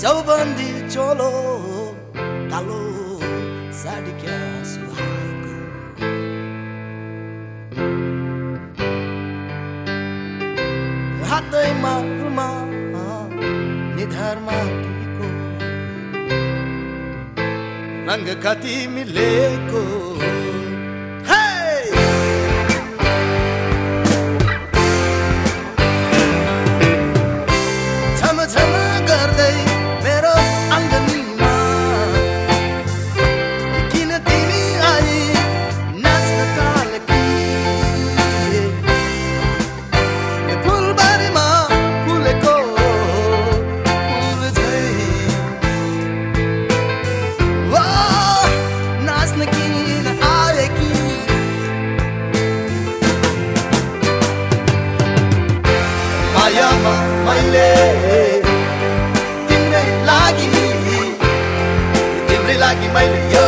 चौबन्दी चोलो कालो साडी क्या सुहाएको। हातैमा रुमा निधारमा रङ्ग कति मिलेको। मायामा मैले तिम्रै लागि तिम्रै लागि मैले यो